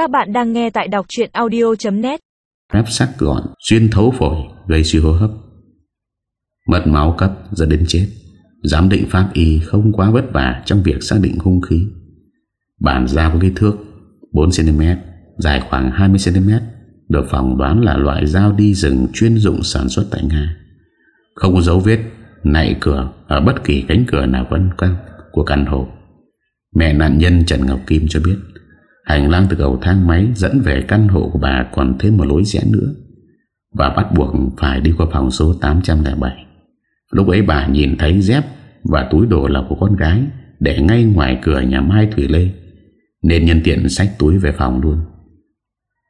Các bạn đang nghe tại đọc chuyện audio.net nắp sắc gọn, xuyên thấu phổi, gây suy hô hấp. Mất máu cấp dẫn đến chết. Giám định pháp y không quá vất vả trong việc xác định hung khí. Bản dao có kích thước 4cm, dài khoảng 20cm, được phỏng đoán là loại dao đi rừng chuyên dụng sản xuất tại Nga. Không có dấu vết nạy cửa ở bất kỳ cánh cửa nào vẫn căng của căn hộ. Mẹ nạn nhân Trần Ngọc Kim cho biết Hành lang từ cầu thang máy dẫn về căn hộ của bà còn thêm một lối rẽ nữa Và bắt buộc phải đi qua phòng số 807 Lúc ấy bà nhìn thấy dép và túi đồ là của con gái Để ngay ngoài cửa nhà Mai Thủy Lê, Nên nhân tiện xách túi về phòng luôn.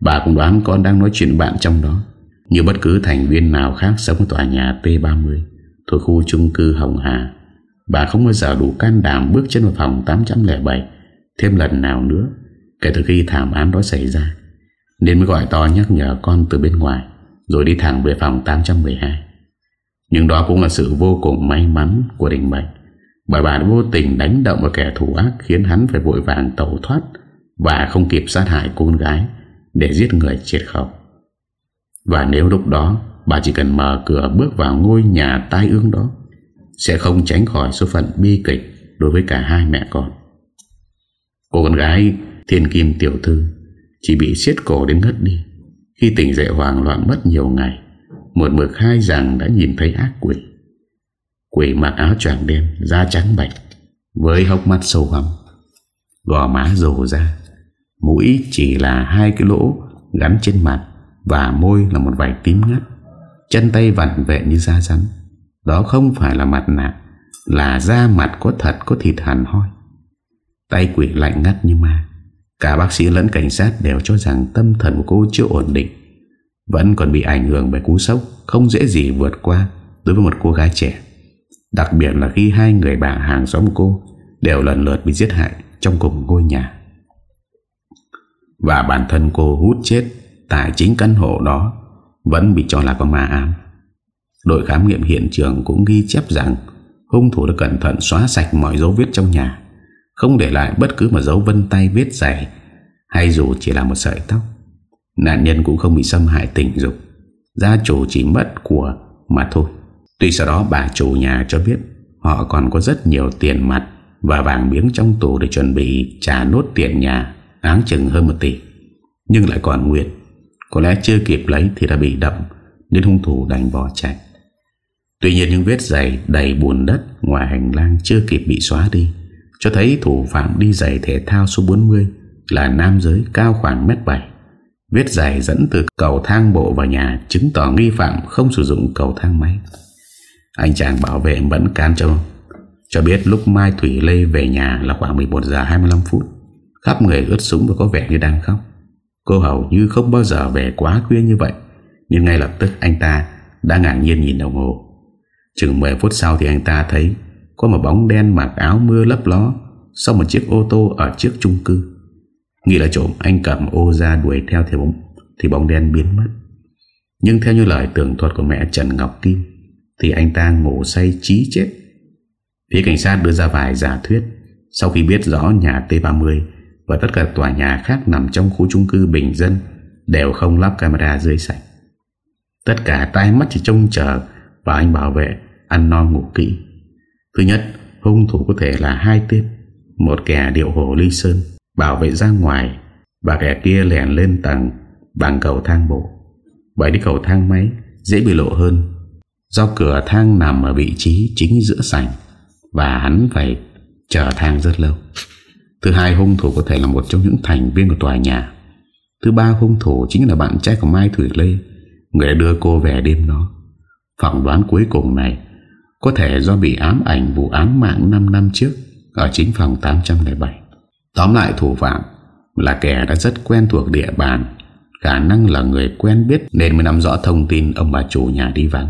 Bà cũng đoán con đang nói chuyện bạn trong đó. Như bất cứ thành viên nào khác sống ở tòa nhà T30 Thuộc khu chung cư Hồng Hà, Bà không bao giờ đủ can đảm bước chân vào phòng 807 Thêm lần nào nữa. Kể từ khi thảm án đó xảy ra, Nên mới gọi to nhắc nhở con từ bên ngoài, Rồi đi thẳng về phòng 812 Nhưng đó cũng là sự vô cùng may mắn của Đình Bạch Bởi bà đã vô tình đánh động vào kẻ thù ác Khiến hắn phải vội vàng tẩu thoát Và không kịp sát hại cô con gái Để giết người triệt khẩu. Và nếu lúc đó Bà chỉ cần mở cửa bước vào ngôi nhà tai ương đó, Sẽ không tránh khỏi số phận bi kịch Đối với cả hai mẹ con. Cô con gái Thiên Kim Tiểu Thư, Chỉ bị siết cổ đến ngất đi. Khi tỉnh dậy hoảng loạn mất nhiều ngày, Một mực hai rằng đã nhìn thấy ác quỷ. Quỷ mặc áo choàng đen, Da trắng bạch, Với hốc mắt sâu hầm Gò má rồ ra. Mũi chỉ là hai cái lỗ Gắn trên mặt Và môi là một vải tím ngắt. Chân tay vặn vẹn như da rắn. Đó không phải là mặt nạ, Là da mặt có thật có thịt hẳn hoi. Tay quỷ lạnh ngắt như ma. Cả bác sĩ lẫn cảnh sát đều cho rằng tâm thần của cô chưa ổn định. Vẫn còn bị ảnh hưởng bởi cú sốc Không dễ gì vượt qua Đối với một cô gái trẻ. Đặc biệt là khi hai người bà hàng xóm của cô Đều lần lượt bị giết hại Trong cùng ngôi nhà. Và bản thân cô hút chết Tại chính căn hộ đó Vẫn bị cho là có ma ám. Đội khám nghiệm hiện trường cũng ghi chép rằng Hung thủ đã cẩn thận xóa sạch mọi dấu vết trong nhà không để lại bất cứ một dấu vân tay viết giày Hay dù chỉ là một sợi tóc, Nạn nhân cũng không bị xâm hại tình dục. Gia chủ chỉ mất của mà thôi. Tuy sau đó bà chủ nhà cho biết Họ còn có rất nhiều tiền mặt Và vàng miếng trong tủ để chuẩn bị trả nốt tiền nhà, Áng chừng hơn một tỷ. Nhưng lại còn nguyện, Có lẽ chưa kịp lấy thì đã bị đậm, Nên hung thủ đành bỏ chạy. Tuy nhiên những vết giày đầy bùn đất Ngoài hành lang chưa kịp bị xóa đi cho thấy thủ phạm đi giày thể thao số 40 là nam giới cao khoảng mét 7 Viết giày dẫn từ cầu thang bộ vào nhà chứng tỏ nghi phạm không sử dụng cầu thang máy. Anh chàng bảo vệ vẫn can cho cho biết lúc Mai Thủy Lê về nhà là khoảng 11 giờ 25 phút. Khắp người ướt súng và có vẻ như đang khóc. Cô hầu như không bao giờ về quá khuya như vậy. Nhưng ngay lập tức anh ta đã ngạc nhiên nhìn đồng hồ. Chừng 10 phút sau thì anh ta thấy có một bóng đen mặc áo mưa lấp ló Sau một chiếc ô tô ở trước chung cư. Nghĩ là trộm anh cầm ô ra đuổi theo thì bóng, thì bóng đen biến mất. Nhưng theo như lời tưởng thuật của mẹ Trần Ngọc Kim Thì anh ta ngủ say trí chết. Phía cảnh sát đưa ra vài giả thuyết. Sau khi biết rõ nhà T30 Và tất cả tòa nhà khác nằm trong khu chung cư bình dân Đều không lắp camera dưới sạch Tất cả tai mắt chỉ trông chờ Và anh bảo vệ ăn no ngủ kỹ. Thứ nhất, Hung thủ có thể là hai tên. Một kẻ điệu hồ ly sơn, Bảo vệ ra ngoài, Và kẻ kia lèn lên tầng, Bằng cầu thang bộ. Bởi đi cầu thang máy, dễ bị lộ hơn. Do cửa thang nằm ở vị trí chính giữa sảnh, Và hắn phải chờ thang rất lâu. Thứ hai, hung thủ có thể là một trong những thành viên của tòa nhà. Thứ ba, hung thủ chính là bạn trai của Mai Thủy Lê, Người đã đưa cô về đêm đó. Phỏng đoán cuối cùng này có thể do bị ám ảnh vụ án mạng 5 năm trước Ở chính phòng 807 Tóm lại thủ phạm Là kẻ đã rất quen thuộc địa bàn, Khả năng là người quen biết Nên mới nắm rõ thông tin ông bà chủ nhà đi vắng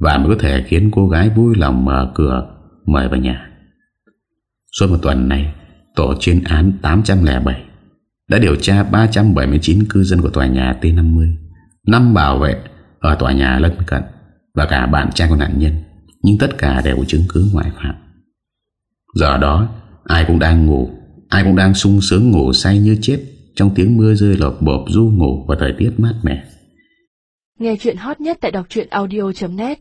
Và mới có thể khiến cô gái vui lòng mở cửa, Mời vào nhà. Suốt một tuần này, Tổ chuyên án 807 Đã điều tra 379 cư dân của tòa nhà T50 năm bảo vệ Ở tòa nhà lân cận Và cả bạn trai của nạn nhân nhưng tất cả đều chứng cứ ngoại phạm. Giờ đó, Ai cũng đang ngủ, Ai cũng đang sung sướng ngủ say như chết Trong tiếng mưa rơi lọp bộp du ngủ Và thời tiết mát mẻ. Nghe chuyện hot nhất tại đọc audio.net